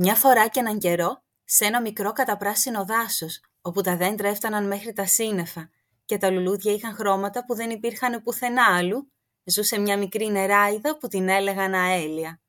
Μια φορά και έναν καιρό, σε ένα μικρό καταπράσινο δάσος, όπου τα δέντρα έφταναν μέχρι τα σύννεφα και τα λουλούδια είχαν χρώματα που δεν υπήρχαν πουθενά άλλου, ζούσε μια μικρή νεράιδα που την έλεγαν Αέλια.